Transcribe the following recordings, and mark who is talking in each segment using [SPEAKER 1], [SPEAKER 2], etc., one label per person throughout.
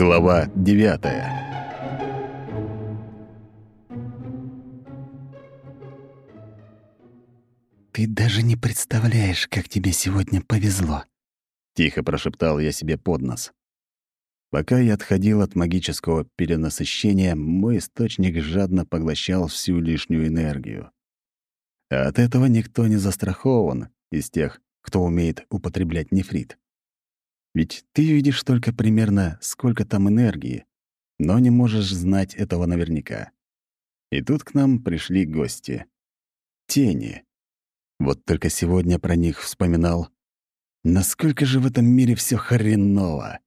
[SPEAKER 1] Глава девятая.
[SPEAKER 2] «Ты даже не представляешь, как тебе сегодня повезло», —
[SPEAKER 1] тихо прошептал я себе под нос. Пока я отходил от магического перенасыщения, мой источник жадно поглощал всю лишнюю энергию. А от этого никто не застрахован из тех, кто умеет употреблять нефрит. Ведь ты видишь только примерно, сколько там энергии, но не можешь знать этого наверняка. И тут к нам пришли гости. Тени. Вот только сегодня про них вспоминал. Насколько же в этом мире все хреново.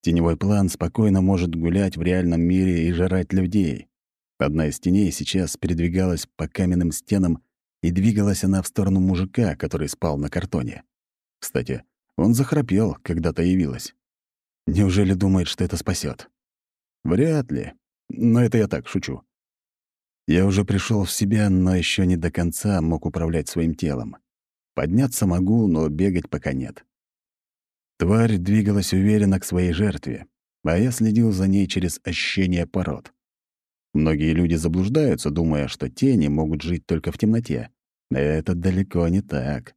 [SPEAKER 1] Теневой план спокойно может гулять в реальном мире и жрать людей. Одна из теней сейчас передвигалась по каменным стенам, и двигалась она в сторону мужика, который спал на картоне. Кстати, он захрапел, когда-то явилась. Неужели думает, что это спасет? Вряд ли. Но это я так шучу. Я уже пришел в себя, но еще не до конца мог управлять своим телом. Подняться могу, но бегать пока нет. Тварь двигалась уверенно к своей жертве, а я следил за ней через ощущение пород. Многие люди заблуждаются, думая, что тени могут жить только в темноте. Это далеко не так.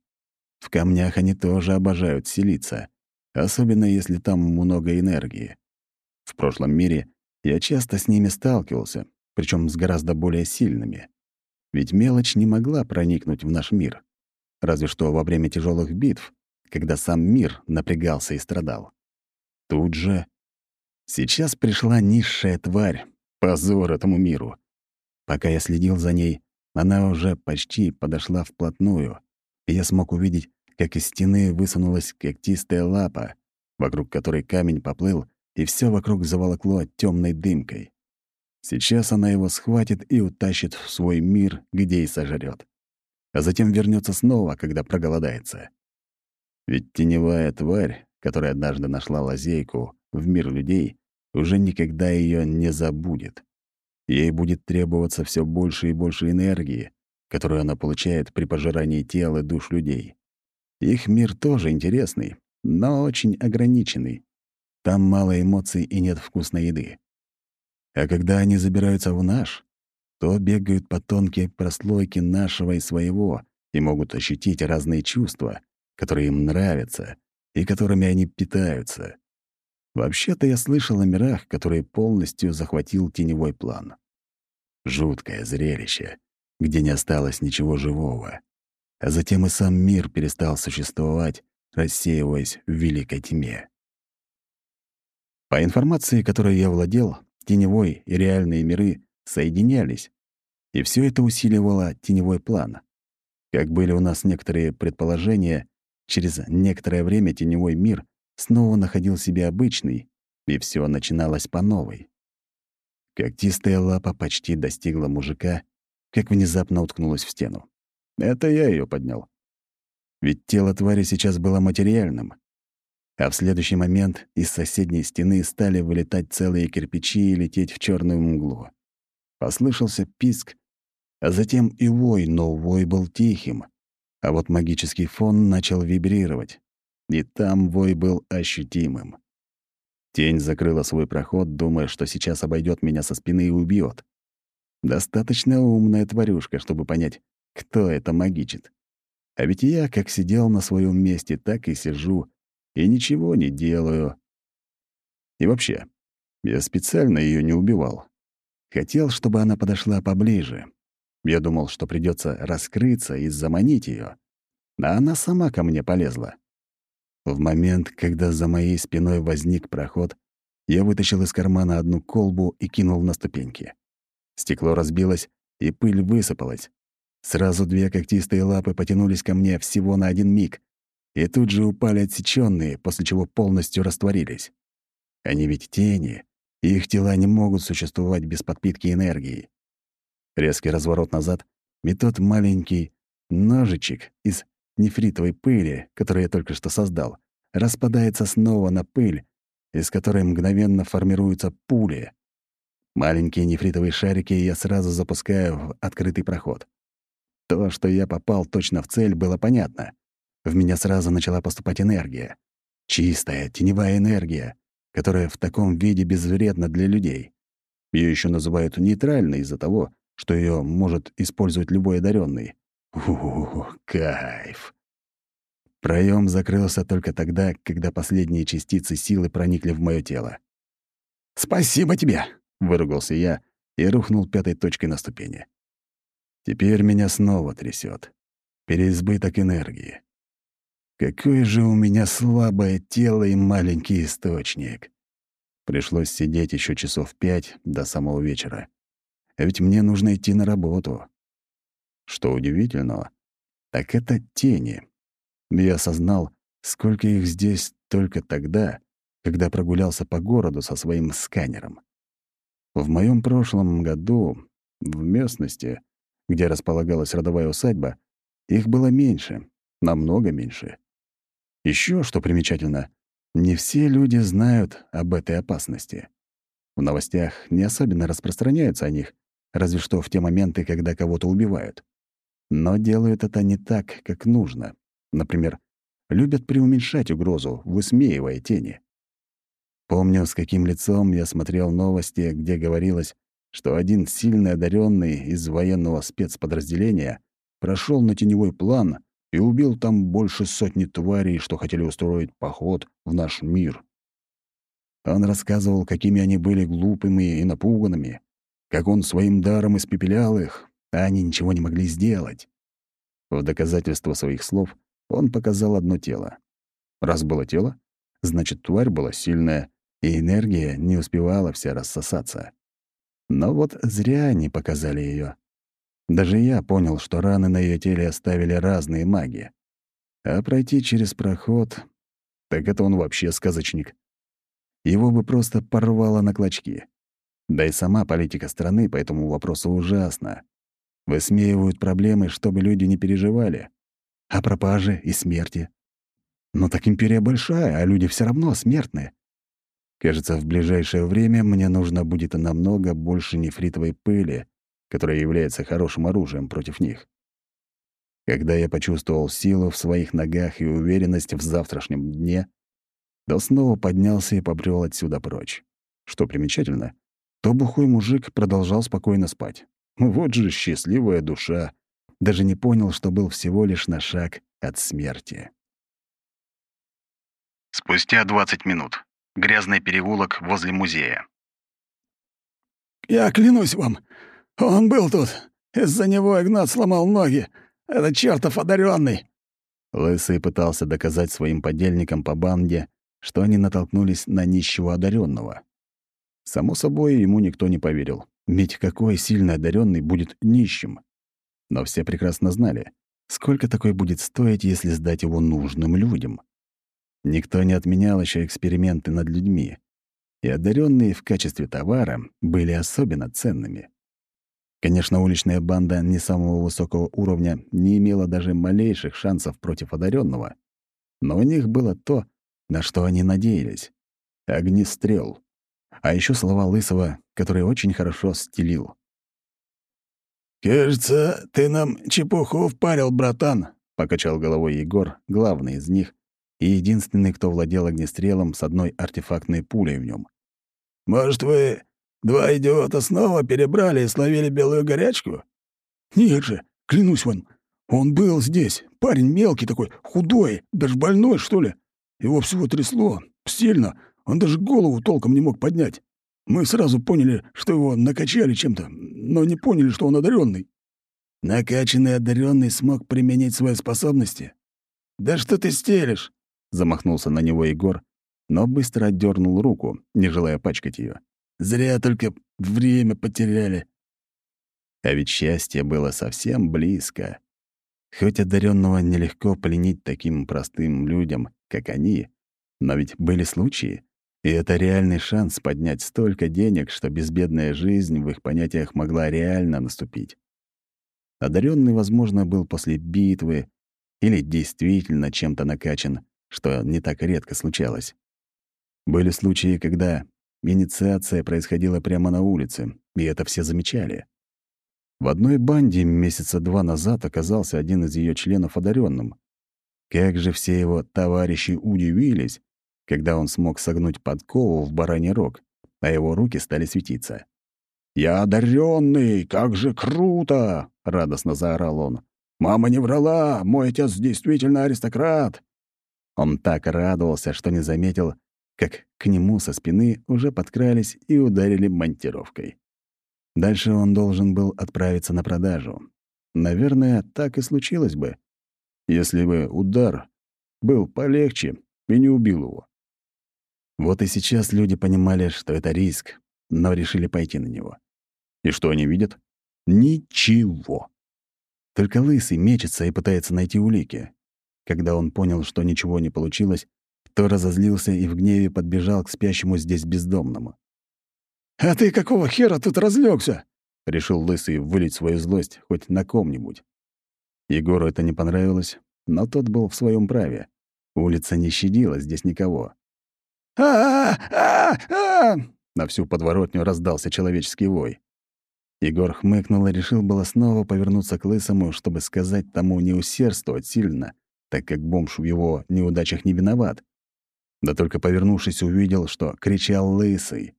[SPEAKER 1] В камнях они тоже обожают селиться, особенно если там много энергии. В прошлом мире я часто с ними сталкивался, причем с гораздо более сильными. Ведь мелочь не могла проникнуть в наш мир. Разве что во время тяжелых битв, когда сам мир напрягался и страдал. Тут же... Сейчас пришла низшая тварь. Позор этому миру. Пока я следил за ней, она уже почти подошла вплотную, и я смог увидеть, как из стены высунулась когтистая лапа, вокруг которой камень поплыл, и все вокруг заволокло темной дымкой. Сейчас она его схватит и утащит в свой мир, где и сожрет. А затем вернется снова, когда проголодается. Ведь теневая тварь, которая однажды нашла лазейку в мир людей, уже никогда ее не забудет. Ей будет требоваться все больше и больше энергии, которую она получает при пожирании тел и душ людей. Их мир тоже интересный, но очень ограниченный. Там мало эмоций и нет вкусной еды. А когда они забираются в наш, то бегают по тонкой прослойке нашего и своего и могут ощутить разные чувства, которые им нравятся и которыми они питаются. Вообще-то я слышал о мирах, которые полностью захватил теневой план. Жуткое зрелище, где не осталось ничего живого а затем и сам мир перестал существовать, рассеиваясь в великой тьме. По информации, которой я владел, теневой и реальные миры соединялись, и все это усиливало теневой план. Как были у нас некоторые предположения, через некоторое время теневой мир снова находил себе обычный, и все начиналось по новой. Когтистая лапа почти достигла мужика, как внезапно уткнулась в стену. Это я ее поднял. Ведь тело твари сейчас было материальным. А в следующий момент из соседней стены стали вылетать целые кирпичи и лететь в черную мглу. Послышался писк, а затем и вой, но вой был тихим. А вот магический фон начал вибрировать, и там вой был ощутимым. Тень закрыла свой проход, думая, что сейчас обойдет меня со спины и убьет. Достаточно умная тварюшка, чтобы понять, кто это магичит. А ведь я как сидел на своем месте, так и сижу, и ничего не делаю. И вообще, я специально ее не убивал. Хотел, чтобы она подошла поближе. Я думал, что придется раскрыться и заманить ее, а она сама ко мне полезла. В момент, когда за моей спиной возник проход, я вытащил из кармана одну колбу и кинул на ступеньки. Стекло разбилось, и пыль высыпалась. Сразу две когтистые лапы потянулись ко мне всего на один миг, и тут же упали отсечённые, после чего полностью растворились. Они ведь тени, и их тела не могут существовать без подпитки энергии. Резкий разворот назад, тот маленький ножичек из нефритовой пыли, который я только что создал, распадается снова на пыль, из которой мгновенно формируются пули. Маленькие нефритовые шарики я сразу запускаю в открытый проход. То, что я попал точно в цель, было понятно. В меня сразу начала поступать энергия. Чистая, теневая энергия, которая в таком виде безвредна для людей. Ее еще называют нейтральной из-за того, что ее может использовать любой одаренный. Ух, кайф. Проем закрылся только тогда, когда последние частицы силы проникли в мое тело. «Спасибо тебе!» — выругался я и рухнул пятой точкой на ступени. Теперь меня снова трясет. Переизбыток энергии. Какое же у меня слабое тело и маленький источник. Пришлось сидеть еще часов пять до самого вечера. А ведь мне нужно идти на работу. Что удивительного, так это тени. Я осознал, сколько их здесь только тогда, когда прогулялся по городу со своим сканером. В моем прошлом году в местности, где располагалась родовая усадьба, их было меньше, намного меньше. Еще что примечательно, не все люди знают об этой опасности. В новостях не особенно распространяются о них, разве что в те моменты, когда кого-то убивают. Но делают это не так, как нужно. Например, любят преуменьшать угрозу, высмеивая тени. Помню, с каким лицом я смотрел новости, где говорилось, что один сильный одаренный из военного спецподразделения прошел на теневой план и убил там больше сотни тварей, что хотели устроить поход в наш мир. Он рассказывал, какими они были глупыми и напуганными, как он своим даром испепелял их, а они ничего не могли сделать. В доказательство своих слов он показал одно тело. Раз было тело, значит, тварь была сильная, и энергия не успевала вся рассосаться. Но вот зря они показали ее. Даже я понял, что раны на ее теле оставили разные маги. А пройти через проход... Так это он вообще сказочник. Его бы просто порвало на клочки. Да и сама политика страны по этому вопросу ужасна. Высмеивают проблемы, чтобы люди не переживали. А пропажи и смерти. Но так империя большая, а люди все равно смертны. Кажется, в ближайшее время мне нужно будет намного больше нефритовой пыли, которая является хорошим оружием против них. Когда я почувствовал силу в своих ногах и уверенность в завтрашнем дне, то снова поднялся и побрел отсюда прочь. Что примечательно, то бухой мужик продолжал спокойно спать. Вот же счастливая душа. Даже не понял, что был всего лишь на шаг от смерти.
[SPEAKER 3] Спустя 20 минут. Грязный переулок возле музея.
[SPEAKER 4] «Я клянусь вам, он был тут. Из-за него Игнат сломал ноги. Это чертов одаренный.
[SPEAKER 1] Лысый пытался доказать своим подельникам по банде, что они натолкнулись на нищего одаренного. Само собой, ему никто не поверил. Ведь какой сильно одаренный будет нищим? Но все прекрасно знали, сколько такой будет стоить, если сдать его нужным людям. Никто не отменял еще эксперименты над людьми, и одаренные в качестве товара были особенно ценными. Конечно, уличная банда не самого высокого уровня не имела даже малейших шансов против одаренного, но у них было то, на что они надеялись — огнестрел. А еще слова Лысого, который очень хорошо стелил.
[SPEAKER 4] «Кажется, ты нам чепуху впарил, братан», — покачал головой Егор, главный из них, и единственный, кто владел огнестрелом с одной артефактной пулей в нем. «Может, вы Два идиота снова перебрали и словили белую горячку? Нет же, клянусь вам, он был здесь. Парень мелкий такой, худой, даже больной, что ли. Его всего трясло. Сильно. Он даже голову толком не мог поднять. Мы сразу поняли, что его накачали чем-то, но не поняли, что он одаренный. Накачанный одаренный смог применить свои способности. «Да что ты стелишь?» — замахнулся на него Егор, но быстро отдернул руку, не желая пачкать ее. Зря только время потеряли.
[SPEAKER 1] А ведь счастье было совсем близко. Хоть одаренного нелегко пленить таким простым людям, как они, но ведь были случаи, и это реальный шанс поднять столько денег, что безбедная жизнь в их понятиях могла реально наступить. Одаренный, возможно, был после битвы или действительно чем-то накачан, что не так редко случалось. Были случаи, когда Инициация происходила прямо на улице, и это все замечали. В одной банде месяца два назад оказался один из ее членов одаренным. Как же все его товарищи удивились, когда он смог согнуть подкову в бараний рог, а его руки стали светиться. «Я одаренный! Как же круто!» — радостно заорал он. «Мама не врала! Мой отец действительно аристократ!» Он так радовался, что не заметил, как к нему со спины уже подкрались и ударили монтировкой. Дальше он должен был отправиться на продажу. Наверное, так и случилось бы, если бы удар был полегче и не убил его. Вот и сейчас люди понимали, что это риск, но решили пойти на него. И что они видят? Ничего. Только Лысый мечется и пытается найти улики. Когда он понял, что ничего не получилось, то разозлился и в гневе подбежал к спящему здесь бездомному.
[SPEAKER 4] «А ты какого хера тут разлегся?
[SPEAKER 1] Решил Лысый вылить свою злость хоть на ком-нибудь. Егору это не понравилось, но тот был в своем праве. Улица не щадила здесь никого.
[SPEAKER 4] а
[SPEAKER 1] На всю подворотню раздался человеческий вой. Егор хмыкнул и решил было снова повернуться к Лысому, чтобы сказать тому не усердствовать сильно, так как бомж в его неудачах не виноват. Да только повернувшись, увидел, что кричал Лысый.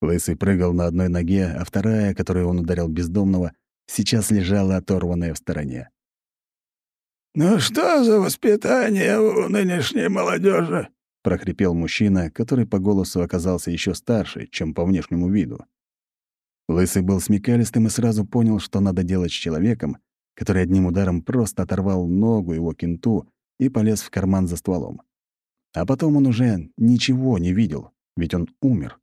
[SPEAKER 1] Лысый прыгал на одной ноге, а вторая, которой он ударил бездомного, сейчас лежала оторванная в стороне.
[SPEAKER 4] «Ну что за воспитание у нынешней молодежи?
[SPEAKER 1] прохрипел мужчина, который по голосу оказался еще старше, чем по внешнему виду. Лысый был смекалистым и сразу понял, что надо делать с человеком, который одним ударом просто оторвал ногу его кенту и полез в карман за стволом. А потом он уже ничего не видел, ведь он умер.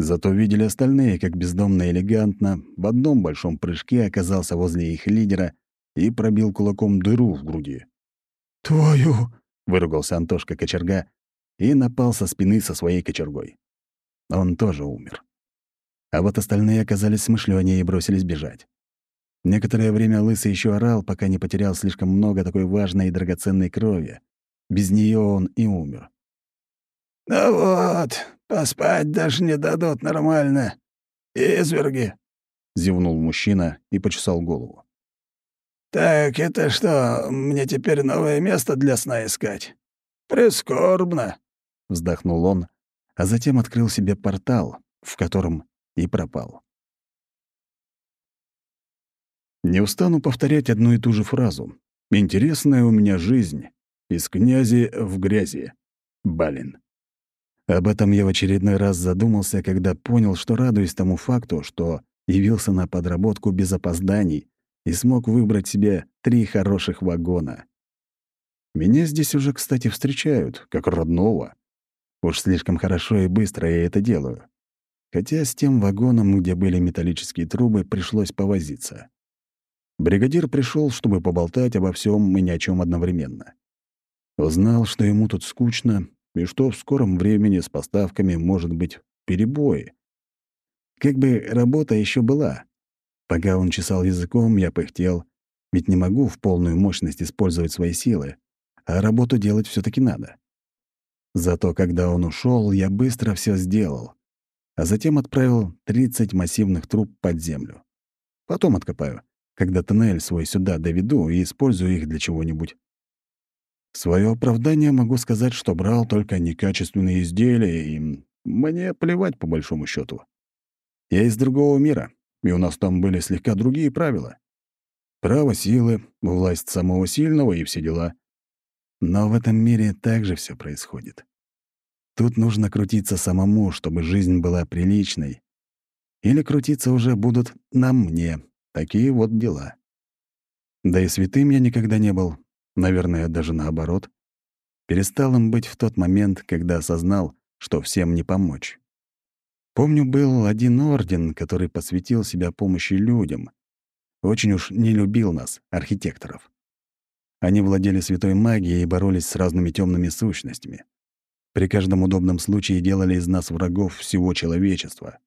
[SPEAKER 1] Зато видели остальные, как бездомно элегантно в одном большом прыжке оказался возле их лидера и пробил кулаком дыру в груди.
[SPEAKER 4] «Твою!»
[SPEAKER 1] — выругался Антошка кочерга и напал со спины со своей кочергой. Он тоже умер. А вот остальные оказались смышленнее и бросились бежать. Некоторое время Лысый еще орал, пока не потерял слишком много такой важной и драгоценной крови. Без нее он и умер.
[SPEAKER 4] «Ну вот, поспать даже не дадут нормально. Изверги!» — зевнул мужчина и почесал голову. «Так это что, мне теперь новое место для сна искать? Прискорбно!»
[SPEAKER 1] — вздохнул он, а затем открыл себе портал, в котором и пропал. Не устану повторять одну и ту же фразу. «Интересная у меня жизнь. Из князи в грязи. Балин». Об этом я в очередной раз задумался, когда понял, что радуюсь тому факту, что явился на подработку без опозданий и смог выбрать себе три хороших вагона. Меня здесь уже, кстати, встречают, как родного. Уж слишком хорошо и быстро я это делаю. Хотя с тем вагоном, где были металлические трубы, пришлось повозиться. Бригадир пришел, чтобы поболтать обо всем и ни о чем одновременно. Узнал, что ему тут скучно, и что в скором времени с поставками может быть перебои. Как бы работа еще была. Пока он чесал языком, я пыхтел, ведь не могу в полную мощность использовать свои силы, а работу делать все таки надо. Зато когда он ушел, я быстро все сделал, а затем отправил 30 массивных труб под землю. Потом откопаю, когда тоннель свой сюда доведу и использую их для чего-нибудь. В своё оправдание могу сказать, что брал только некачественные изделия, и мне плевать по большому счету. Я из другого мира, и у нас там были слегка другие правила. Право силы, власть самого сильного и все дела. Но в этом мире также все происходит. Тут нужно крутиться самому, чтобы жизнь была приличной. Или крутиться уже будут на мне. Такие вот дела. Да и святым я никогда не был, наверное, даже наоборот, перестал им быть в тот момент, когда осознал, что всем не помочь. Помню, был один орден, который посвятил себя помощи людям. Очень уж не любил нас, архитекторов. Они владели святой магией и боролись с разными темными сущностями. При каждом удобном случае делали из нас врагов всего человечества.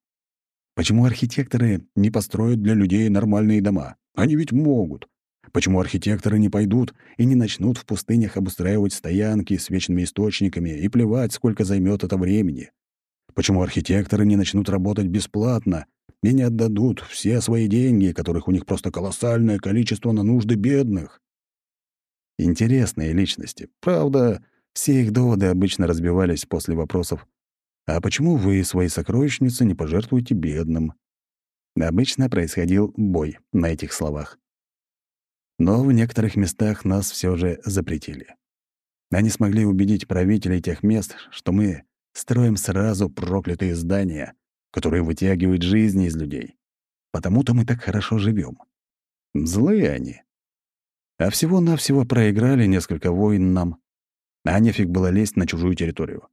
[SPEAKER 1] Почему архитекторы не построят для людей нормальные дома? Они ведь могут. Почему архитекторы не пойдут и не начнут в пустынях обустраивать стоянки с вечными источниками и плевать, сколько займет это времени? Почему архитекторы не начнут работать бесплатно и не отдадут все свои деньги, которых у них просто колоссальное количество на нужды бедных? Интересные личности. Правда, Все их доводы обычно разбивались после вопросов «А почему вы свои сокровищницы не пожертвуете бедным?» Обычно происходил бой на этих словах. Но в некоторых местах нас все же запретили. Они смогли убедить правителей тех мест, что мы строим сразу проклятые здания, которые вытягивают жизни из людей. Потому-то мы так хорошо живем. Злые они. А всего-навсего проиграли несколько войн нам. А нефиг было лезть на чужую территорию.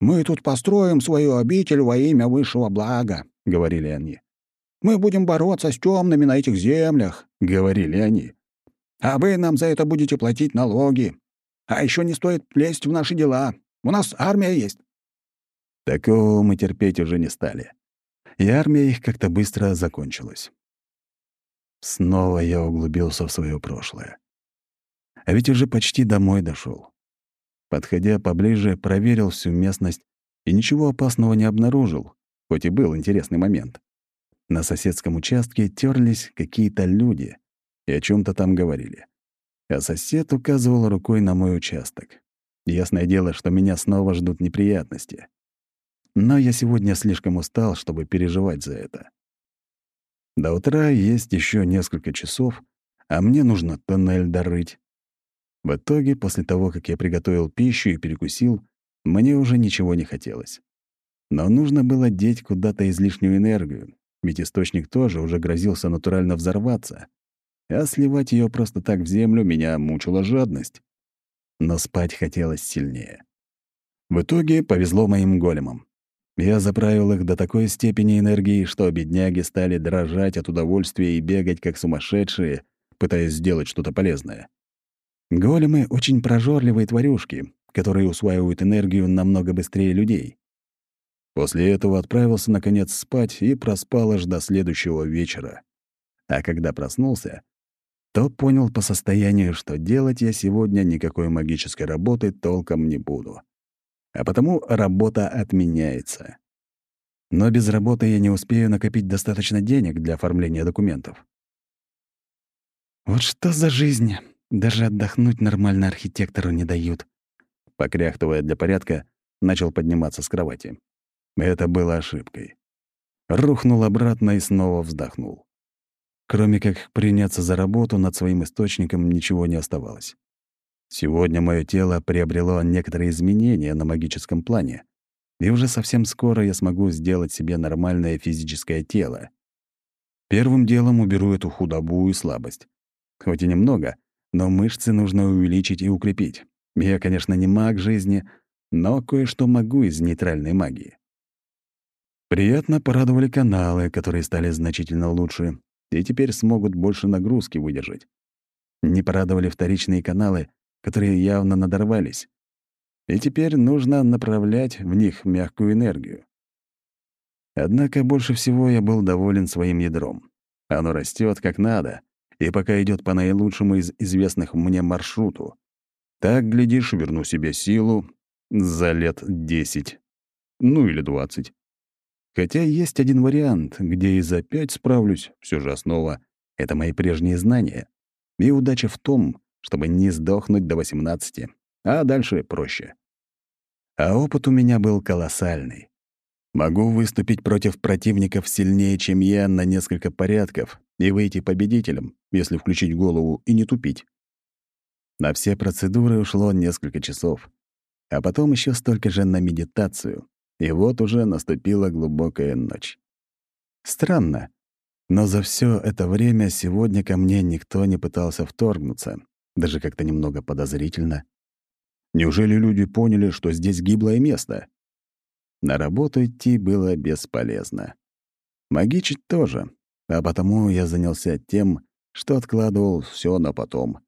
[SPEAKER 4] «Мы тут построим свою обитель во имя высшего блага», — говорили они. «Мы будем бороться с темными на этих землях», — говорили они. «А вы нам за это будете платить налоги. А еще не стоит лезть в наши дела. У нас армия есть».
[SPEAKER 1] Такого мы терпеть уже не стали. И армия их как-то быстро закончилась. Снова я углубился в свое прошлое. А ведь уже почти домой дошел. Подходя поближе, проверил всю местность и ничего опасного не обнаружил, хоть и был интересный момент. На соседском участке терлись какие-то люди и о чем то там говорили а сосед указывал рукой на мой участок. Ясное дело, что меня снова ждут неприятности. Но я сегодня слишком устал, чтобы переживать за это. До утра есть еще несколько часов, а мне нужно тоннель дорыть. В итоге, после того, как я приготовил пищу и перекусил, мне уже ничего не хотелось. Но нужно было деть куда-то излишнюю энергию, ведь источник тоже уже грозился натурально взорваться а сливать ее просто так в землю меня мучила жадность. Но спать хотелось сильнее. В итоге повезло моим големам. Я заправил их до такой степени энергии, что бедняги стали дрожать от удовольствия и бегать как сумасшедшие, пытаясь сделать что-то полезное. Големы — очень прожорливые тварюшки, которые усваивают энергию намного быстрее людей. После этого отправился, наконец, спать и проспал аж до следующего вечера. А когда проснулся, то понял по состоянию, что делать я сегодня никакой магической работы толком не буду. А потому работа отменяется. Но без работы я не успею накопить достаточно денег для оформления документов.
[SPEAKER 2] «Вот что за жизнь! Даже отдохнуть нормально архитектору не дают!»
[SPEAKER 1] Покряхтывая для порядка, начал подниматься с кровати. Это было ошибкой. Рухнул обратно и снова вздохнул. Кроме как приняться за работу над своим источником, ничего не оставалось. Сегодня мое тело приобрело некоторые изменения на магическом плане, и уже совсем скоро я смогу сделать себе нормальное физическое тело. Первым делом уберу эту худобу и слабость. Хоть и немного, но мышцы нужно увеличить и укрепить. Я, конечно, не маг жизни, но кое-что могу из нейтральной магии. Приятно порадовали каналы, которые стали значительно лучше, и теперь смогут больше нагрузки выдержать. Не порадовали вторичные каналы, которые явно надорвались. И теперь нужно направлять в них мягкую энергию. Однако больше всего я был доволен своим ядром. Оно растет как надо, и пока идет по наилучшему из известных мне маршруту. Так, глядишь, верну себе силу за лет десять, ну или двадцать. Хотя есть один вариант, где и за пять справлюсь, все же основа — это мои прежние знания. И удача в том, чтобы не сдохнуть до 18, а дальше проще. А опыт у меня был колоссальный. Могу выступить против противников сильнее, чем я, на несколько порядков и выйти победителем, если включить голову и не тупить. На все процедуры ушло несколько часов, а потом еще столько же на медитацию, и вот уже наступила глубокая ночь. Странно, но за все это время сегодня ко мне никто не пытался вторгнуться, даже как-то немного подозрительно. Неужели люди поняли, что здесь гиблое место? На работу идти было бесполезно. Магичить тоже, а потому я занялся тем, что откладывал все на потом.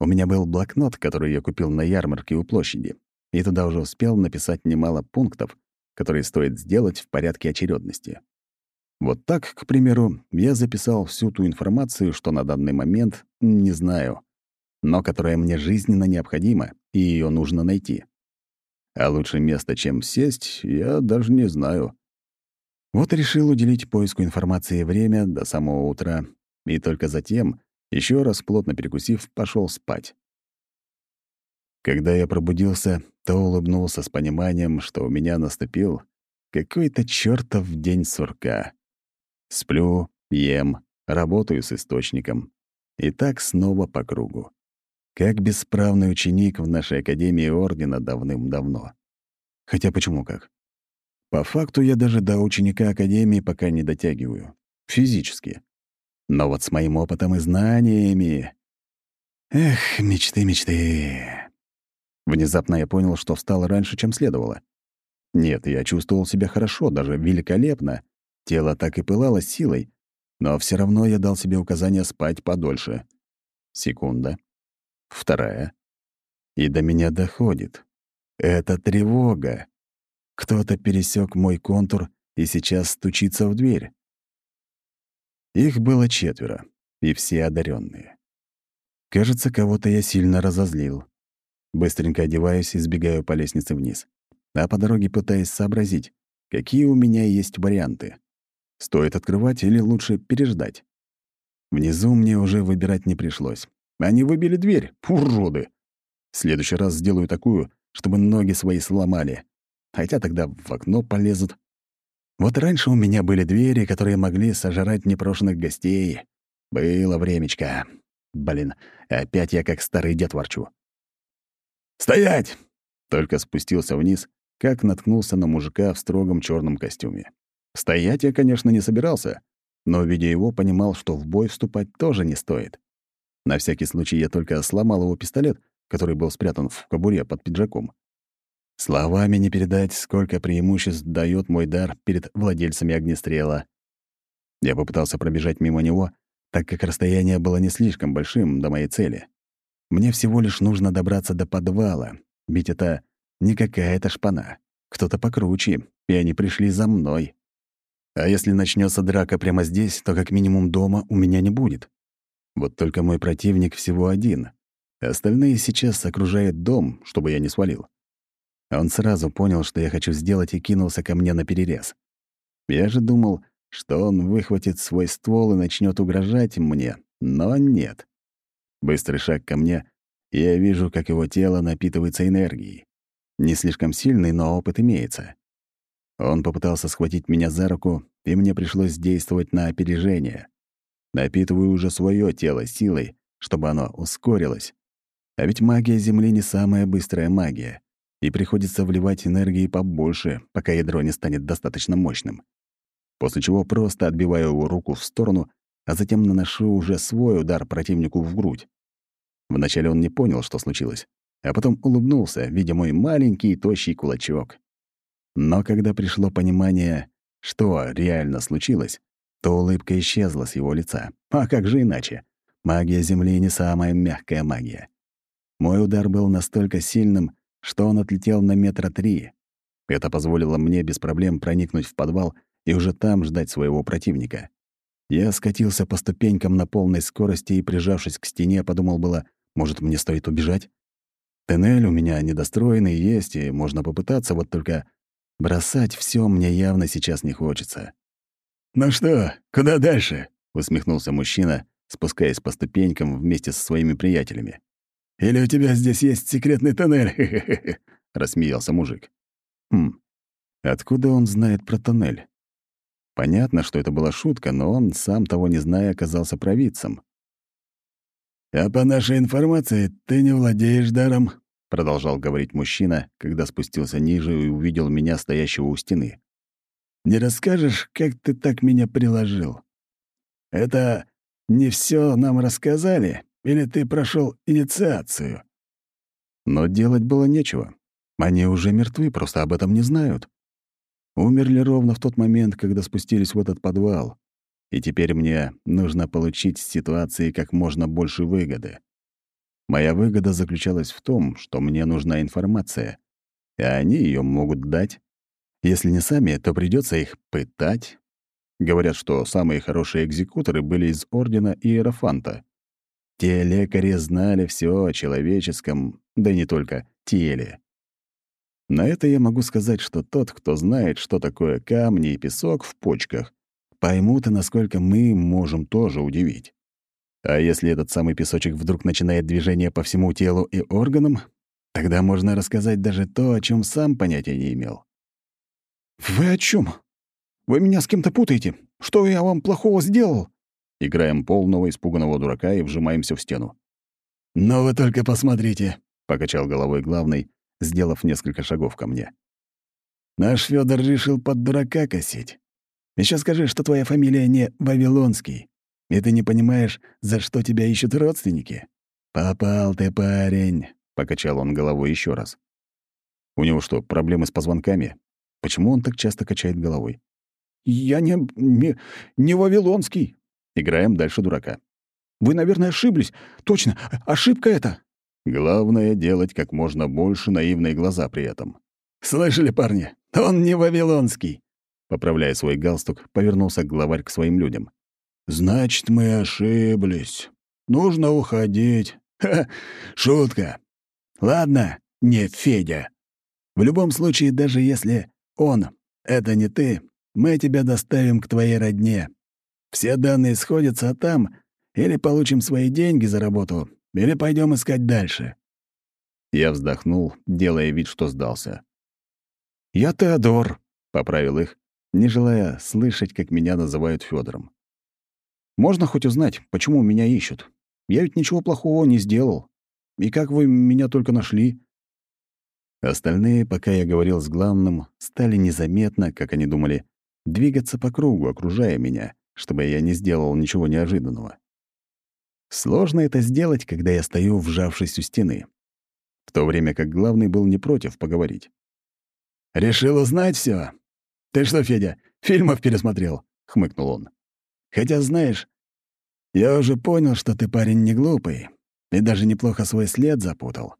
[SPEAKER 1] У меня был блокнот, который я купил на ярмарке у площади, и туда уже успел написать немало пунктов, которые стоит сделать в порядке очередности. Вот так, к примеру, я записал всю ту информацию, что на данный момент не знаю, но которая мне жизненно необходима, и ее нужно найти. А лучше место, чем сесть, я даже не знаю. Вот решил уделить поиску информации время до самого утра, и только затем, еще раз плотно перекусив, пошел спать. Когда я пробудился, то улыбнулся с пониманием, что у меня наступил какой-то чертов день сурка. Сплю, ем, работаю с источником. И так снова по кругу. Как бесправный ученик в нашей Академии Ордена давным-давно. Хотя почему как? По факту я даже до ученика Академии пока не дотягиваю. Физически. Но вот с моим опытом и знаниями... Эх, мечты, мечты. Внезапно я понял, что встал раньше, чем следовало. Нет, я чувствовал себя хорошо, даже великолепно. Тело так и пылало силой, но все равно я дал себе указание спать подольше. Секунда. Вторая. И до меня доходит. Это тревога. Кто-то пересек мой контур и сейчас стучится в дверь. Их было четверо, и все одаренные. Кажется, кого-то я сильно разозлил. Быстренько одеваюсь и сбегаю по лестнице вниз. А по дороге пытаюсь сообразить, какие у меня есть варианты. Стоит открывать или лучше переждать? Внизу мне уже выбирать не пришлось. Они выбили дверь. Уроды! В следующий раз сделаю такую, чтобы ноги свои сломали. Хотя тогда в окно полезут. Вот раньше у меня были двери, которые могли сожрать непрошенных гостей. Было времечко. Блин, опять я как старый дед ворчу. «Стоять!» Только спустился вниз, как наткнулся на мужика в строгом черном костюме. Стоять я, конечно, не собирался, но, видя его, понимал, что в бой вступать тоже не стоит. На всякий случай я только сломал его пистолет, который был спрятан в кобуре под пиджаком. Словами не передать, сколько преимуществ дает мой дар перед владельцами огнестрела. Я попытался пробежать мимо него, так как расстояние было не слишком большим до моей цели. Мне всего лишь нужно добраться до подвала, ведь это не какая-то шпана. Кто-то покруче, и они пришли за мной. А если начнется драка прямо здесь, то как минимум дома у меня не будет. Вот только мой противник всего один. Остальные сейчас окружают дом, чтобы я не свалил. Он сразу понял, что я хочу сделать, и кинулся ко мне на перерез. Я же думал, что он выхватит свой ствол и начнет угрожать мне, но нет. Быстрый шаг ко мне, и я вижу, как его тело напитывается энергией. Не слишком сильный, но опыт имеется. Он попытался схватить меня за руку, и мне пришлось действовать на опережение. Напитываю уже свое тело силой, чтобы оно ускорилось. А ведь магия Земли не самая быстрая магия, и приходится вливать энергии побольше, пока ядро не станет достаточно мощным. После чего просто отбиваю его руку в сторону, а затем наношу уже свой удар противнику в грудь. Вначале он не понял, что случилось, а потом улыбнулся, видя мой маленький тощий кулачок. Но когда пришло понимание, что реально случилось, то улыбка исчезла с его лица. А как же иначе? Магия Земли не самая мягкая магия. Мой удар был настолько сильным, что он отлетел на метра три. Это позволило мне без проблем проникнуть в подвал и уже там ждать своего противника. Я скатился по ступенькам на полной скорости и, прижавшись к стене, подумал было, может, мне стоит убежать? Тоннель у меня недостроенный есть, и можно попытаться, вот только Бросать все мне явно сейчас не хочется.
[SPEAKER 4] «Ну что, куда дальше?»
[SPEAKER 1] — усмехнулся мужчина, спускаясь по ступенькам вместе со своими приятелями.
[SPEAKER 4] «Или у тебя здесь есть секретный тоннель?» — рассмеялся мужик.
[SPEAKER 1] «Хм, откуда он знает про тоннель?» Понятно, что это была шутка, но он, сам того не зная, оказался провидцем.
[SPEAKER 4] «А по нашей информации, ты не владеешь даром — продолжал говорить мужчина, когда спустился ниже и увидел меня, стоящего у стены. «Не расскажешь, как ты так меня приложил? Это не все нам рассказали, или ты прошел инициацию?»
[SPEAKER 1] Но делать было нечего. Они уже мертвы, просто об этом не знают. Умерли ровно в тот момент, когда спустились в этот подвал. И теперь мне нужно получить с ситуации как можно больше выгоды. Моя выгода заключалась в том, что мне нужна информация, и они ее могут дать. Если не сами, то придется их пытать. Говорят, что самые хорошие экзекуторы были из Ордена Иерофанта. Те лекари знали все о человеческом, да не только теле. На это я могу сказать, что тот, кто знает, что такое камни и песок в почках, поймут и насколько мы можем тоже удивить. А если этот самый песочек вдруг начинает движение по всему телу и органам, Тогда можно рассказать даже то, о чем сам понятия не имел.
[SPEAKER 2] «Вы о чем? Вы меня с кем-то путаете. Что я вам плохого сделал?»
[SPEAKER 1] Играем полного испуганного дурака и вжимаемся в стену.
[SPEAKER 4] «Но вы только посмотрите», — покачал головой главный, сделав несколько шагов ко мне. «Наш Федор решил под дурака косить. Еще скажи, что твоя фамилия не Вавилонский, и ты не понимаешь, за что тебя ищут родственники. Попал ты, парень», — покачал он головой еще раз.
[SPEAKER 1] «У него что, проблемы с позвонками? Почему он так часто качает головой?»
[SPEAKER 2] «Я не... не, не Вавилонский».
[SPEAKER 1] Играем дальше дурака.
[SPEAKER 2] «Вы, наверное, ошиблись. Точно, ошибка это».
[SPEAKER 1] Главное — делать как можно больше наивные глаза при этом.
[SPEAKER 4] «Слышали, парни? Он не Вавилонский!»
[SPEAKER 1] Поправляя свой галстук, повернулся главарь к своим людям.
[SPEAKER 4] «Значит, мы ошиблись. Нужно уходить. Ха, шутка. Ладно, не Федя. В любом случае, даже если он — это не ты, мы тебя доставим к твоей родне. Все данные сходятся, а там или получим свои деньги за работу, или пойдем искать дальше».
[SPEAKER 1] Я вздохнул, делая вид, что сдался.
[SPEAKER 2] «Я Теодор», —
[SPEAKER 1] поправил их, не желая слышать, как меня называют Федором.
[SPEAKER 2] «Можно хоть узнать, почему меня ищут? Я ведь ничего плохого не сделал. И как вы меня только нашли?»
[SPEAKER 1] Остальные, пока я говорил с главным, стали незаметно, как они думали, двигаться по кругу, окружая меня, чтобы я не сделал ничего неожиданного. Сложно это сделать, когда я стою, вжавшись у стены. В то время как главный был не против поговорить.
[SPEAKER 4] «Решил узнать все. Ты что, Федя, фильмов пересмотрел?» — хмыкнул он. «Хотя, знаешь, я уже понял, что ты парень не глупый и даже неплохо свой след запутал.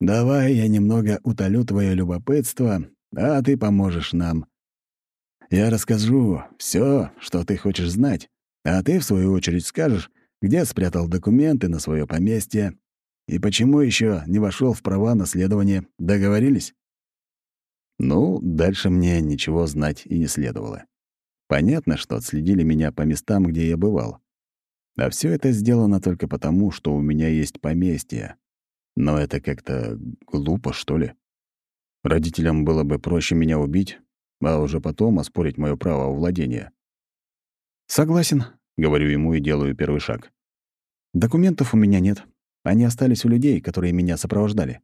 [SPEAKER 4] Давай я немного утолю твое любопытство, а ты поможешь нам. Я расскажу все, что ты хочешь знать, а ты, в свою очередь, скажешь, где спрятал документы на свое поместье и почему еще не вошел в права наследования. Договорились?
[SPEAKER 1] Ну, дальше мне ничего знать и не следовало. Понятно, что отследили меня по местам, где я бывал. А все это сделано только потому, что у меня есть поместье. Но это как-то глупо, что ли? Родителям было бы проще меня убить, а уже потом оспорить мое право владения.
[SPEAKER 2] «Согласен», — говорю ему и делаю первый шаг. «Документов у меня нет. Они остались у людей, которые меня сопровождали».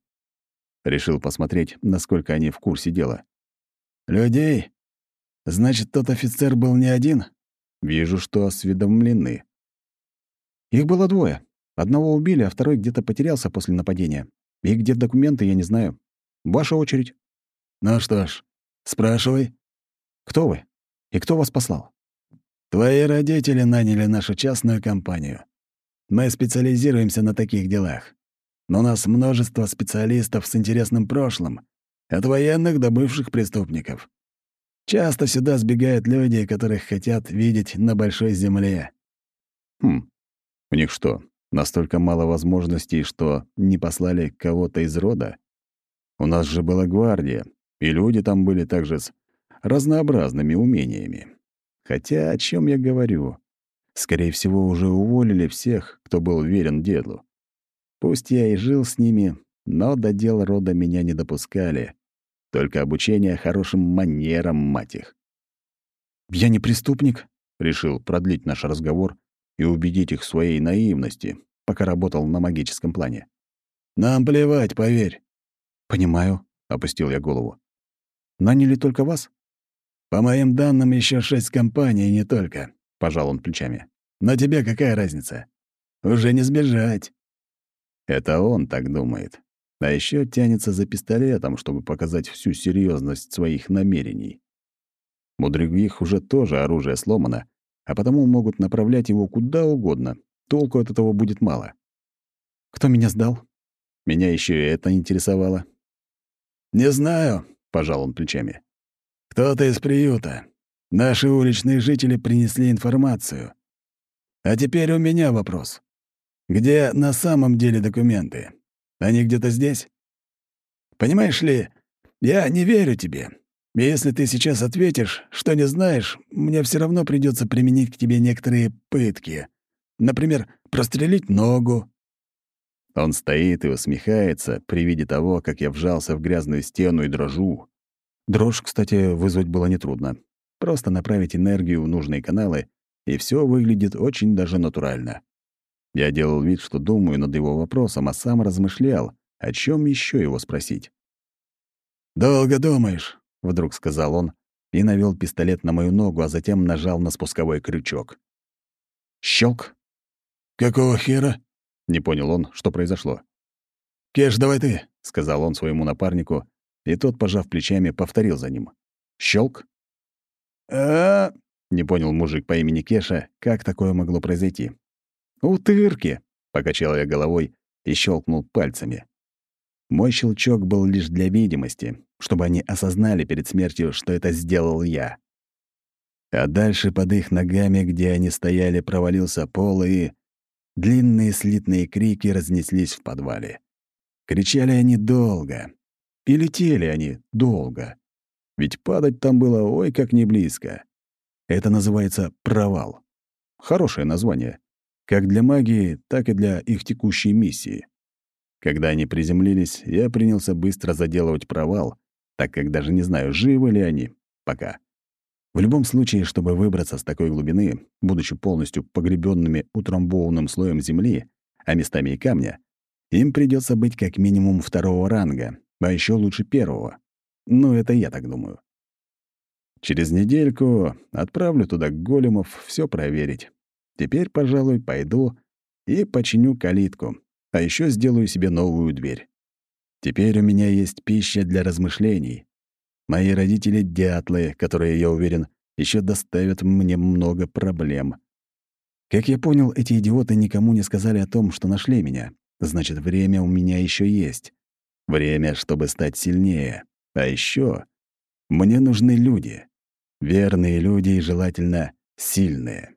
[SPEAKER 1] Решил посмотреть, насколько они в курсе дела.
[SPEAKER 4] «Людей? Значит, тот офицер был не один?»
[SPEAKER 1] Вижу, что осведомлены.
[SPEAKER 2] Их было двое. Одного убили, а второй где-то потерялся после нападения. И где документы, я не знаю. Ваша очередь.
[SPEAKER 4] Ну что ж, спрашивай.
[SPEAKER 2] Кто вы? И кто вас послал?
[SPEAKER 4] Твои родители наняли нашу частную компанию. Мы специализируемся на таких делах. Но у нас множество специалистов с интересным прошлым, от военных до бывших преступников. Часто сюда сбегают люди, которых хотят видеть на большой земле.
[SPEAKER 1] Хм, у них что, настолько мало возможностей, что не послали кого-то из рода? У нас же была гвардия, и люди там были также с разнообразными умениями. Хотя о чем я говорю? Скорее всего, уже уволили всех, кто был верен деду. Пусть я и жил с ними, но до дел рода меня не допускали. Только обучение хорошим манерам, мать их.
[SPEAKER 2] «Я не преступник», —
[SPEAKER 1] решил продлить наш разговор и убедить их в своей наивности, пока работал на магическом плане.
[SPEAKER 4] «Нам плевать, поверь».
[SPEAKER 2] «Понимаю», — опустил я голову. «Наняли только вас?»
[SPEAKER 4] «По моим данным, еще шесть компаний, не только», — пожал он плечами. «Но тебе какая разница? Уже не сбежать».
[SPEAKER 1] Это он так думает. А еще тянется за пистолетом, чтобы показать всю серьезность своих намерений. У других уже тоже оружие сломано, а потому могут направлять его куда угодно. Толку от этого будет мало.
[SPEAKER 2] Кто меня сдал?
[SPEAKER 1] Меня еще и это интересовало.
[SPEAKER 4] «Не знаю», — пожал он плечами. «Кто-то из приюта. Наши уличные жители принесли информацию. А теперь у меня вопрос. Где на самом деле документы? Они где-то здесь? Понимаешь ли, я не верю тебе. И если ты сейчас ответишь, что не знаешь, мне все равно придется применить к тебе некоторые пытки. Например, прострелить ногу.
[SPEAKER 1] Он стоит и усмехается при виде того, как я вжался в грязную стену и дрожу. Дрожь, кстати, вызвать было нетрудно. Просто направить энергию в нужные каналы, и все выглядит очень даже натурально. Я делал вид, что думаю над его вопросом, а сам размышлял, о чем еще его спросить.
[SPEAKER 4] «Долго думаешь?»
[SPEAKER 1] — вдруг сказал он и навел пистолет на мою ногу, а затем нажал на спусковой крючок. Щелк.
[SPEAKER 4] «Какого хера?»
[SPEAKER 1] — не понял он, что произошло.
[SPEAKER 4] «Кеш, давай ты», —
[SPEAKER 1] сказал он своему напарнику, и тот, пожав плечами, повторил за ним. Щелк.
[SPEAKER 4] а
[SPEAKER 1] не понял мужик по имени Кеша, как такое могло произойти. «Утырки!» — покачал я головой и щелкнул пальцами. Мой щелчок был лишь для видимости, чтобы они осознали перед смертью, что это сделал я. А дальше под их ногами, где они стояли, провалился пол, и... Длинные слитные крики разнеслись в подвале. Кричали они долго. И летели они долго. Ведь падать там было ой как не близко. Это называется провал. Хорошее название. Как для магии, так и для их текущей миссии. Когда они приземлились, я принялся быстро заделывать провал, так как даже не знаю, живы ли они пока. В любом случае, чтобы выбраться с такой глубины, будучи полностью погребенными утрамбованным слоем земли, а местами и камня, им придется быть как минимум второго ранга, а еще лучше первого. Ну, это я так думаю. Через недельку отправлю туда големов все проверить. Теперь, пожалуй, пойду и починю калитку, а еще сделаю себе новую дверь. Теперь у меня есть пища для размышлений. Мои родители — дятлы, которые, я уверен, еще доставят мне много проблем. Как я понял, эти идиоты никому не сказали о том, что нашли меня. Значит, время у меня еще есть. Время, чтобы стать сильнее. А еще мне нужны люди. Верные люди и желательно сильные.